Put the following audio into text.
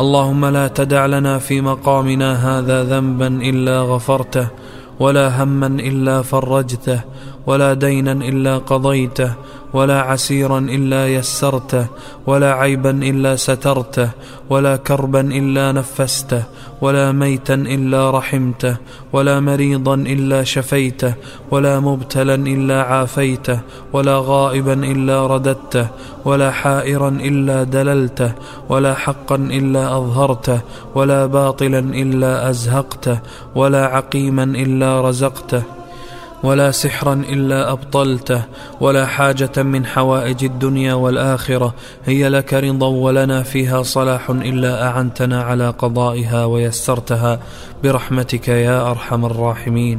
اللهم لا تدع لنا في مقامنا هذا ذنبا إلا غفرته ولا هما إلا فرجته ولا دينا إلا قضيته ولا عسيرا إلا يسرته ولا عيبا إلا سترته ولا كربا إلا نفسته ولا ميتا إلا رحمته ولا مريضا إلا شفيته ولا مبتلا إلا عافيته ولا غائبا إلا رددته ولا حائرا إلا دللته ولا حقا إلا أظهرته ولا باطلا إلا أزهقته ولا عقيما إلا رزقته. ولا سحرا إلا أبطلته ولا حاجة من حوائج الدنيا والآخرة. هي لك رضا ولنا فيها صلاح إلا أعنتنا على قضائها ويسرتها. برحمتك يا أرحم الراحمين.